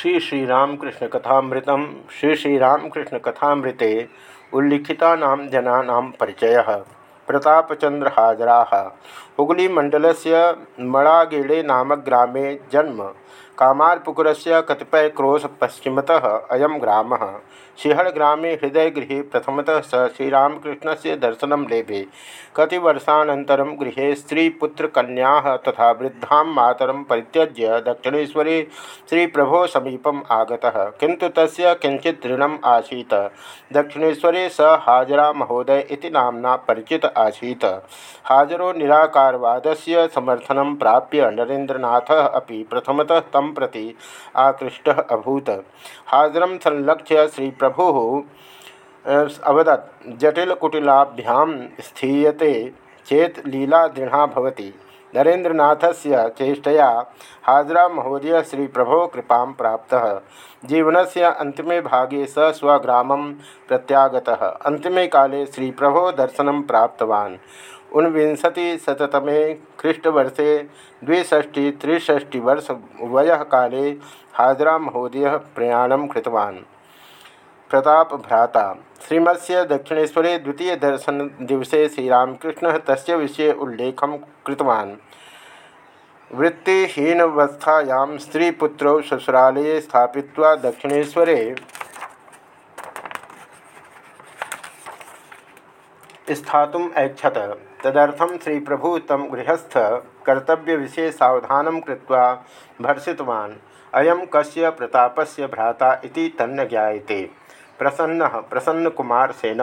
श्री श्री रामकृष्ण कथामृतम। श्री श्री रामकृष्ण कथामृते उल्लिखिता जना परिचय। प्रतापचंद्र हाजरा। हुगली मंडल से मड़ागेड़े नामक ग्रामे जन्म। कामारपुकुर से कतिपय क्रोश पश्चिमतः अयम ग्राम। सिंहड़ग्रामे हृदयगृह प्रथमतः स श्रीरामकृष्ण से दर्शन लेभे। कति वर्षानतर गृह स्त्रीपुत्रकन्या तथा वृद्धा मातर परित्यज्य दक्षिणेशरे श्री प्रभो समीपम आगता। किंतु तस्य किंचित ऋणम आसीत। दक्षिणेशरे स हाजरा महोदय इति परिचित आसीत। हाजरो निराकारवाद से समर्थन प्राप्य नरेन्द्रनाथ अभी प्रथमतः तम प्रति आकृष्ट अभूत। हाजरम संलक्ष्य श्री प्रभु अवदत्, जटिलकुटिलाभ्यां स्थीयते चेत लीला दृढ़ा भवति। नरेन्द्रनाथस्य चेष्टया हाजरा महोदय श्री प्रभो कृपा प्राप्त। जीवन से अंतिमे भागे स स्वग्रामं प्रत्यागतः। अंतिमे काले श्री प्रभो दर्शन प्राप्तवान्। ऊनविंशतिशततमे ख्रीष्टवर्षे द्विष्टि त्रिष्टि वर्ष वय काले हाजरा महोदय प्रयाण कृतवान्। प्रताप भ्राता, श्रीमत्स्य दक्षिणेश्वरे द्वितीय दर्शन दिवसे श्रीरामकृष्ण तस्य विषय उल्लेख कृतवान्। वृत्तिहीनवस्थायां स्त्रीपुत्रौ ससुरालये स्थापित्वा दक्षिणेश्वरे स्थातुम् ऐच्छत। तदर्थं श्री प्रभु तम गृहस्थ कर्तव्य विषय सावधान कृत्वा भर्षितवान्। अयं कस्य प्रतापस्य भ्राता इति तन्न ज्ञायते प्रसन्न प्रसन्न कुमार सेन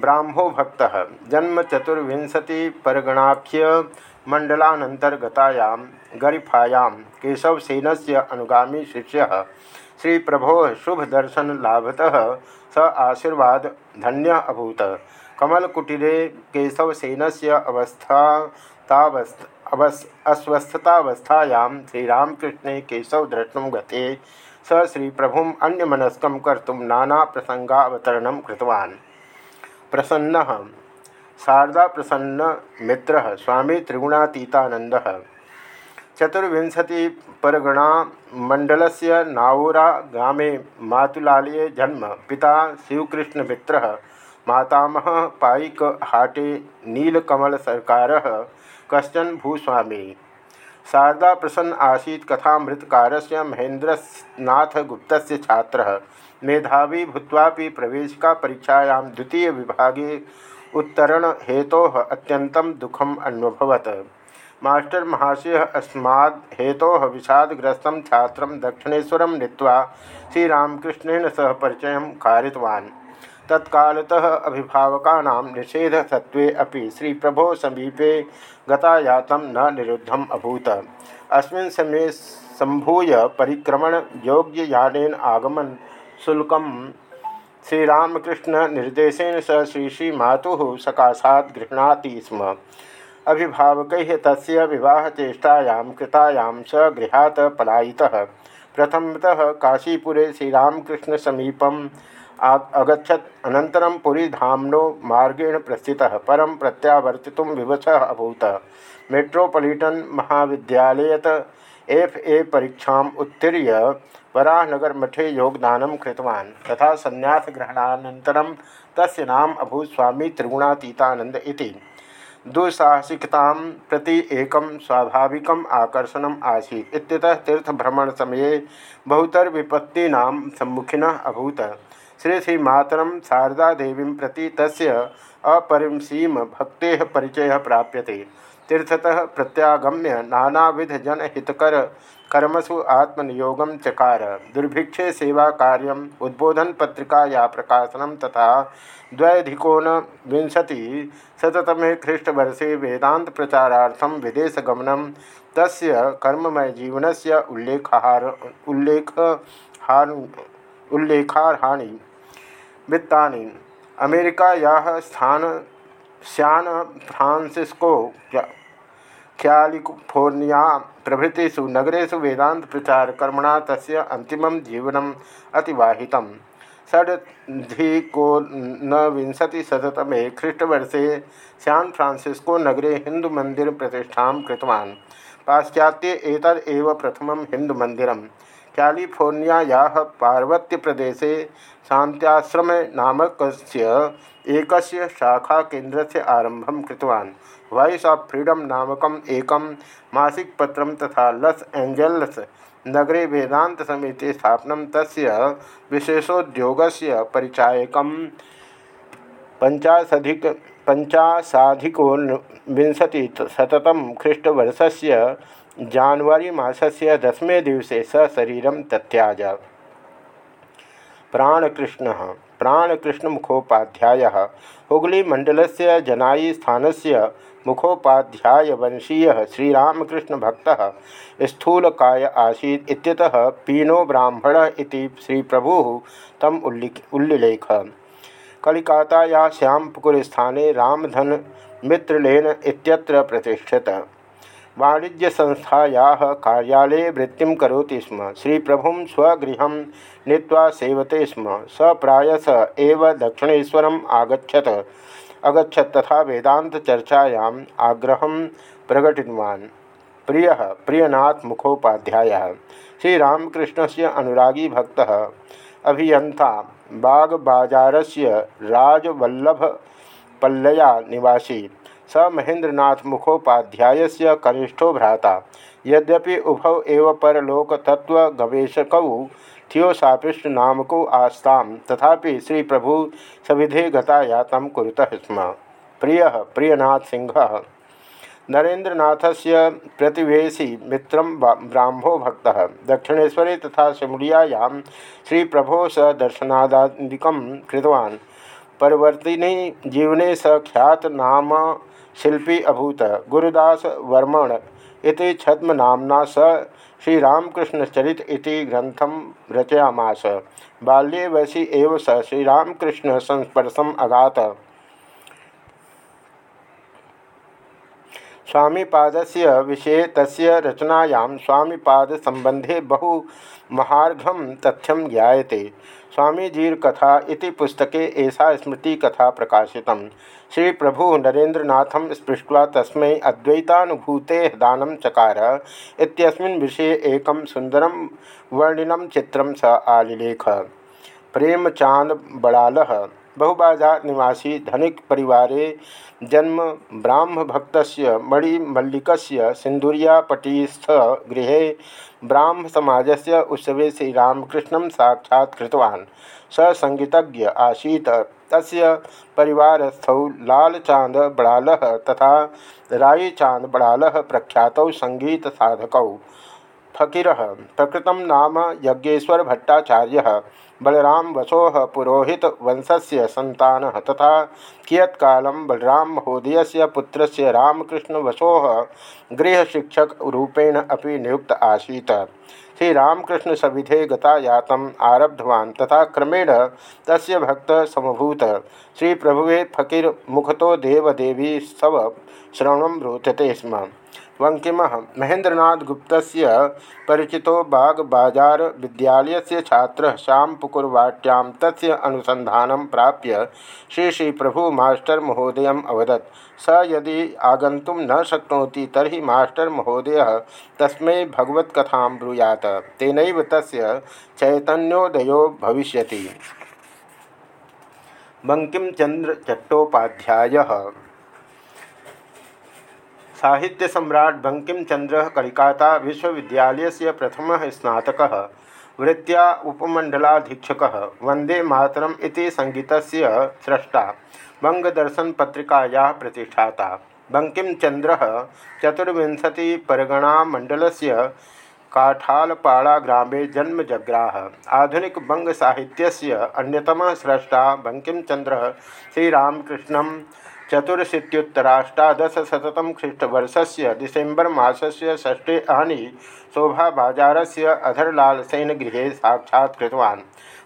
ब्राह्मो भक्त। जन्म चतुर्विंशति परगणाख्य मंडलानंतर्गतायां गरिफायां केशवसेन से अनुगामी शिष्य। श्री प्रभो शुभ दर्शन लाभतः स आशीर्वाद धन्य अभूत। कमलकुटीरे केशवसेन से अवस्था अस्वस्थतावस्थायां श्रीरामकृष्णे केशव द्रष्टुम गते स श्री प्रभु अन्यमनस्क कृतवान् प्रसन्न शारदा प्रसन्न। मित्र स्वामी त्रिगुणातीतानंद चतुर्विंशति परगणा मंडल से नावोरा ग्रामे मातुलालये जन्म। पिता शिवकृष्ण मित्र मातामह पाईक हाटे नीलकमल सरकार कशन भूस्वामी। शारदा प्रसन्न आसीत् कथामृतकार महेन्द्रनाथ गुप्त छात्र। मेधावी भूत्वापि प्रवेशिका परीक्षायां द्वितीय विभागे उत्तरण हेतो अत्यंतं दुखम अन्वभवत मास्टर महाशय अस्माद् हेतो विषादग्रस्त छात्र दक्षिणेशर नीत्वा श्रीरामकृष्णन सह परिचय कारितवान्। तत्कालतः अभिभावका निषेध सत्वे अपि श्री प्रभो समीपे गतायात न निरुद्धम अभूत। अस्मिन् समय संभूय परिक्रमण योग्य यानेन आगमन शुल्क श्रीरामकृष्ण निर्देशन स श्री श्री मातु सकाशात् स्म। अभिभावक तस्य विवाहचेष्टायां, कृतायां स गृहात् पलायितः। प्रथमतः काशीपुरे श्रीरामकृष्णसमीपं अगछत अनन्तरं पुरीधाम्नो मार्गेण प्रस्थितः। परं प्रत्यावर्तितुं विवशः अभूत। मेट्रोपॉलिटन महाविद्यालयत एफ़ ए परीक्षा उत्तीर्य वराहनगर मठे योगदान कृतवान्। तथा संन्यासग्रहणानन्तरं तस्य नाम अभूत स्वामी त्रिगुणातीतानंद दुस्साहसिकतां प्रति एकं स्वाभाविकम् आकर्षणम् आसीत्। इत्यतः तीर्थभ्रमणसमये बहुतरविपत्तीनां सम्मुखिनः अभूत। श्री श्री मातरम शारदा देवी प्रति तस्य अपरिसीम भक्ते परिचय प्राप्यते। तीर्थतः प्रत्यागम्य नानाविध जनहितकर कर्मसु आत्मनियोग चकार। दुर्भिक्षे सेवा कार्य उद्बोधन पत्रिका या प्रकाशन तथा द्वैधिकोन विंशति शततमे ख्रीष्टवर्षे वेदांत प्रचारार्थम विदेशगमन, तस्य कर्ममय से उल्लेखार उल्लेख उल्लेखारहानि वृत्तानि। अमेरिकायाः स्थान सैन फ्रांसिस्को कैलिफ़ोर्निया प्रभृतिषु नगरेषु वेदांत प्रचार कर्मणा तस्य अंतिमं जीवनम् अतिवाहितं षडधिकोनविंशतिशततमे ख्रीष्टवर्षे सैन फ्रांसिस्को नगरे हिंदुमंदिर प्रतिष्ठा पाश्चात्ये एतदेव प्रथमं हिंदुमन्दिरं कैलिफोर्नियायाः पार्वत्यप्रदेशे शान्त्याश्रम नामक एक शाखा केन्द्र आरंभ कृतवान्। वॉइस ऑफ़ फ्रीडम नामक एक मासिक पत्र तथा लस एंजल्स नगरे वेदांत समिति स्थापन तस्य विशेषोद्योगस्य परिचायकं पंचाशधिक पंचाशाधिकोनविंशतिशततम ख्रीष्टवर्षस्य जानवरी मासस्य दशमे दिवसे स शरीरं तत्याज प्राणकृष्ण प्राणकृष्ण मुखोपाध्याय वंशीय श्रीरामकृष्ण भक्त स्थूलकाय आसीत् इत्यतः पीनो ब्राह्मण इति श्री प्रभु तम उल्लिख, उल्लिलेख। कलिकाताया श्यामपुकुर स्थाने रामधन मित्रलेन इत्यत्र प्रतिष्ठित। वाणिज्यसंस्थायाः कार्यालय वृत्ति कौती स्म। श्री प्रभु स्वगृह नीता सेवते स्म। स प्रायस एव दक्षिणेश्वरम् आगछत अगछत तथा वेदान्तचर्चायाम् आग्रहं प्रकटितवान्। प्रिय, प्रियनाथ मुखोपाध्याय। श्रीरामकृष्ण से अनुरागी भक्त। अभियंता बागबाजार से राजवल्लभ पल्लया निवासी। स महेन्द्रनाथ मुखोपाध्याय से कनिष्ठो भ्राता। यद्यपि उभौ एव परलोकतत्वगवेषकौ थियोसापिस्ट नामको आस्ताम, तथापि श्री प्रभु सविधे गता यातम कुरुतः स्म। प्रिय, प्रियनाथ सिंह। नरेन्द्रनाथ से प्रतिवेशी मित्र ब्राह्मो भक्त। दक्षिणेशरे तथा सिमुलियायां श्री प्रभो स दर्शनादिकं कृतवान्। परिवर्तिनी जीवने स ख्यात नाम शिल्पी अभूत, गुरुदास वर्मण इति छद्मनाम्ना स। श्रीरामकृष्णचरित इति ग्रंथम रचयामास। बाल्ये वैसी एव स श्रीरामकृष्ण संस्पर्शम अगात। स्वामीपादस्य विषये तस्य रचनायां स्वामीपादसम्बन्धे बहु महार्घम तथ्यम ज्ञायते। स्वामीजीर कथा पुस्तके कथा प्रकाशित श्री प्रभु नरेन्द्रनाथ स्पृष्ट्वा तस्मै अद्वैतानुभूते दान चकार विषये एक सुंदर वर्णिनं चित्रं स आलिलेख। प्रेमचांद बड़ाल बहुबाजार निवासी धनिक परिवारे जन्म ब्राह्म भक्त मणिमल्लिक सिंदुरियापटीस्थ गृह ब्राह्म समाज से उत्सव श्रीरामकृष्ण साक्षात्तवान् स संगीतज्ञ आसीत। तस्य लालचांद बड़ाल तथा रायचांद बड़ाल प्रख्यात संगीत साधकौ फकीर प्रकृत नाम यज्ञेश्वर भट्टाचार्य बलराम वसोह पुरोहित वंशस्य संतान तथा कियत्ल बलराम महोदय से पुत्र से रामकृष्ण वसोह गृहशिक्षक रूपेण अभी नियुक्त आसीत्। श्रीरामकृष्ण सविधे गतायात आरब्धवान् तथा क्रमेण तस्य भक्त समभूत। श्री प्रभुवे फकीर मुखतो देवदेवी स्तव श्रवण रोचते स्म। वंकिम महेंद्रनाथ गुप्त परिचितो बाग बाज़ार विद्यालय से छात्र श्याम पुकुरवाट्यां तस्य अनुसंधान प्राप्य श्री श्री प्रभु मास्टर महोदय अवदत्। स यदि आगंतुम न शक्नोति तरी मास्टर महोदय तस्मै भगवत्कथा ब्रूयात। तेन तस् चैतन्योदयो भविष्यति। बंकिम चंद्र चट्टोपाध्याय साहित्य सम्राट बंकिम चंद्र कलिकाता विश्वविद्यालय से प्रथम स्नातक, वृत्तिया उपमंडलाधीक्षक वंदे मातरम संगीत स्रष्टा बंगदर्शन पत्रिकाया प्रतिष्ठाता। बंकिम चंद्र चतुर्विंशति परगणा मंडल से काठालपाड़ा ग्रामे जन्म जग्राह। आधुनिक बंग साहित्य अन्यतम स्रष्टा बंकिम चंद्र श्रीरामकृष्ण चतुरशीत्युत्तराष्टादशशततम ख्रीष्टवर्ष से डिसेम्बर मसस्य षष्ठे अहनि शोभाबाजार से अधरलालसेन गृह साक्षात्तवान्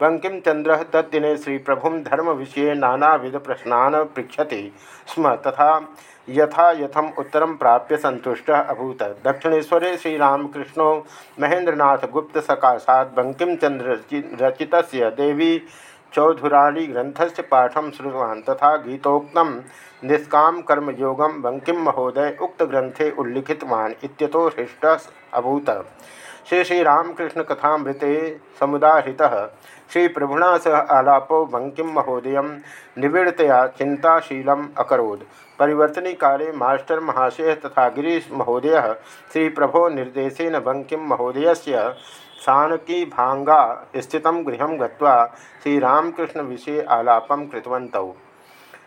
बंकिमचंद्र तद्दिने श्री प्रभु धर्म विषय नानाविध प्रश्नान पृछति स्म, तथा यथा यथम उत्तर प्राप्य संतुष्ट अभूत। दक्षिणेशरे श्रीरामकृष्णो महेन्द्रनाथ गुप्त सकाशा बंकिमचंद्र रचित देवी चौधुराणी ग्रंथस्य पाठम श्रुतवान् तथा गीतोक्त निष्काम कर्मयोगम बंकिम महोदय उक्त ग्रंथे उल्लिखितवान् इत्यतो हृष्ट अभूत। श्री श्रीरामकृष्ण कथामृते समुदाहृतः। श्री प्रभुना सह आलापो बंकिम महोदय निबिड़तया चिंताशीलम अकोद परिवर्तनी काले मास्टर महाशय तथा गिरीश महोदय श्री प्रभो निर्देशन बंकिम महोदय सानकी भांगा स्थित गृह ग्रीरामकृष्ण विषय आलापम कृतवत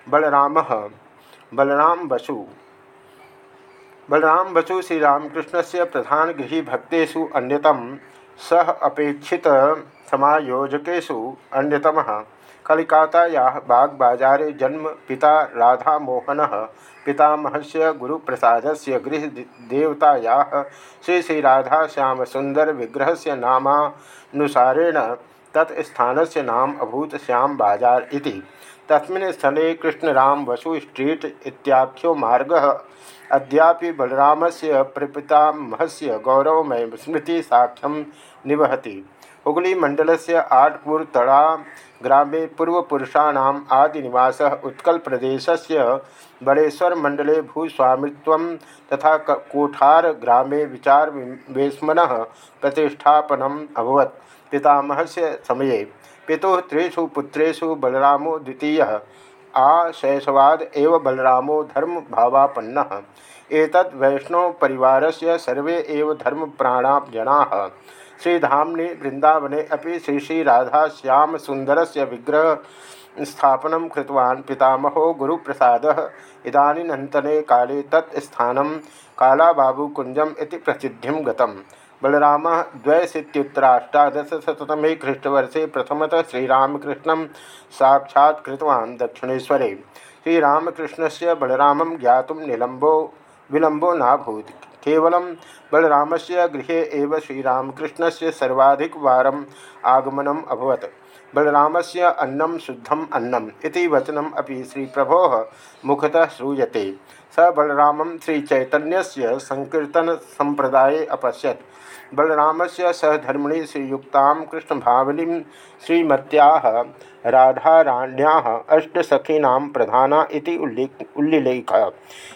बलराम बलराम बसु बलराम बसु श्रीरामकृष्ण से प्रधान गृह भक्सु अन्यतम सह अपेक्षित समायोजकेशु अन्यतम। कलिकाताया बागबाजारे जन्म पिता राधामोहन पितामह से गुरुप्रसाद से गृहदेवताया श्री श्री राधा श्याम सुंदर विग्रह से नामानुसारेण तत्स्थान से नाम अभूत श्याम बाज़ार इति। तस्मिन् स्थले कृष्णराम वसु स्ट्रीट इत्याख्यो मार्ग। अद्यापि बलराम से प्रपितामह से गौरवमय साक्ष्यम निवहति। हुगली मंडल से आठपुर तड़ा ग्रामे पूर्वपुरुषाण आदिनिवास उत्कल प्रदेश से बड़ेश्वर मंडले भूस्वामित्व तथा कोठार ग्रामे विचार वेस्मन प्रतिष्ठापन अभवत। पितामह से समय पिता त्रिषु पुत्रेषु बलरामो द्वितीय। आशैशवाद एव बलरामो धर्म भावापन्न एतद् वैष्णव परिवार से सर्वे एव धर्म प्राणा जना। श्रीधामने वृंदावने अभी श्री श्री राधा श्याम सुंदर से विग्रह स्थापन कृतवान् पितामहो गुरुप्रसाद। इदानीन्तने काले तत्स्थान कालाबाबूकुंजम प्रसिद्धि गतम बलराम द्वैशीत्युत्तराष्टादशतमे ख्रीष्टवर्षे प्रथमतः श्रीरामकृष्ण साक्षात्तवा दक्षिणेशरे श्रीरामकृष्ण से बलराम ज्ञात निलंबो विलंबो नाभूत। केवल बलराम से गृह श्रीरामकृष्ण से सर्वाधिक वारम आगमनम अभवत। बलराम से अन्नम शुद्धम अन्नम वचनम अभी श्री प्रभो मुखतः श्रूयते। स बलराम श्रीचैतन्य संकीर्तन संप्रदाय अपश्यत। बलराम से सहधर्मिणी श्रीयुक्ता कृष्ण कृष्णभावनी श्रीमत्या राधाराण्या अष्टसखीना प्रधाना उल्लेख उल्लिलेख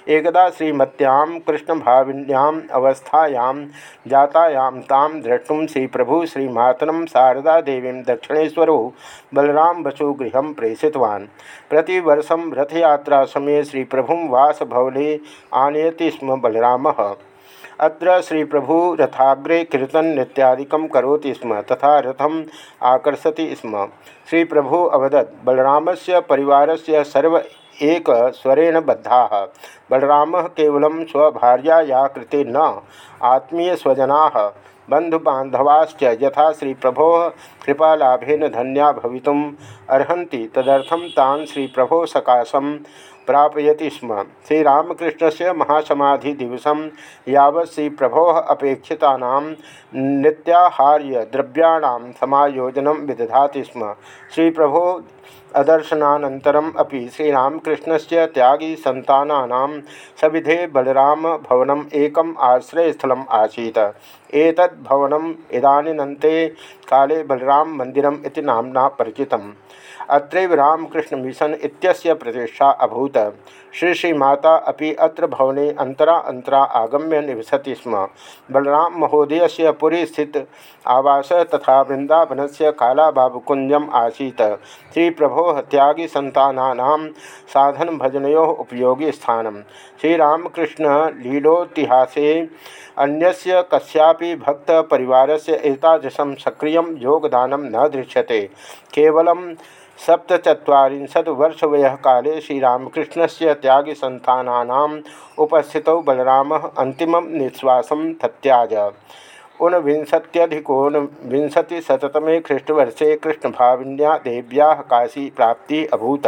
एकदा श्रीमत्यां कृष्णभाविन्याम् अवस्थायां जातायां तां द्रष्टुं श्रीप्रभु श्रीमातनं शारदादेवीं दक्षिणेश्वरो बलराम बसु गृह प्रेषितवान्। प्रतिवर्षं रथयात्रा श्री प्रभु वासभवने आनयति स्म बलराम। अत्र श्री प्रभु रथाग्रे कीर्तन नृत्यादिकं करोति स्म तथा रथम आकर्षति स्म। श्री प्रभु अवदत् बलराम से परिवार सर्व एक स्वरेण बद्धा। बलराम केवल स्वभार्या कृते न आत्मीय स्वजना बंधुबांधवाश्च यथा श्री प्रभो कृपालाभेन धन्या भवितुम अर्हन्ति। तदर्थम तान श्री प्रभो सकाशम प्रापयति स्म। श्रीरामकृष्ण से महासमाधि दिवस यावत् श्री प्रभो अपेक्षिता नित्याहार्य द्रव्याण सोजन विदधाति स्म। श्री प्रभो अदर्शनानन्तरम् अपि श्रीरामकृष्णस्य त्यागी सन्तानानां सविधे बलराम भवनम् एकम् आश्रयस्थलम् आसीत्। एतद् भवनम् इदानीनन्ते काले बलराम मन्दिरम् इति नाम्ना परिचितम्। अत्रैव रामकृष्ण मिशन इत्यस्य प्रतिष्ठा अभूत। श्री श्री माता अपि अत्र भवने अंतरा अंतरा आगम्य निवसति स्म। बलराम महोदय से पुरी स्थित आवास तथा वृंदावन से कालाबाबुकुंजम आसीत। श्री प्रभो त्यागी संताना साधन भजनो उपयोगी स्थान श्रीरामकृष्ण लीलोतिहासे, अन्यस्य कस्यापि भक्त परिवार से एतादृशं सक्रिय योगदान न दृश्यते। केवलं सप्तचत्वारिंशत् वर्षवयः काले श्रीरामकृष्ण से त्यागसन्तानानाम् उपस्थितौ बलरामः अन्तिमं निःश्वासं तत्याज ऊनविंशत्यधिकोनविंशतिशततमे ख्रीष्टवर्षे कृष्णभाविन्या देव्याः काशी प्राप्ति अभूत।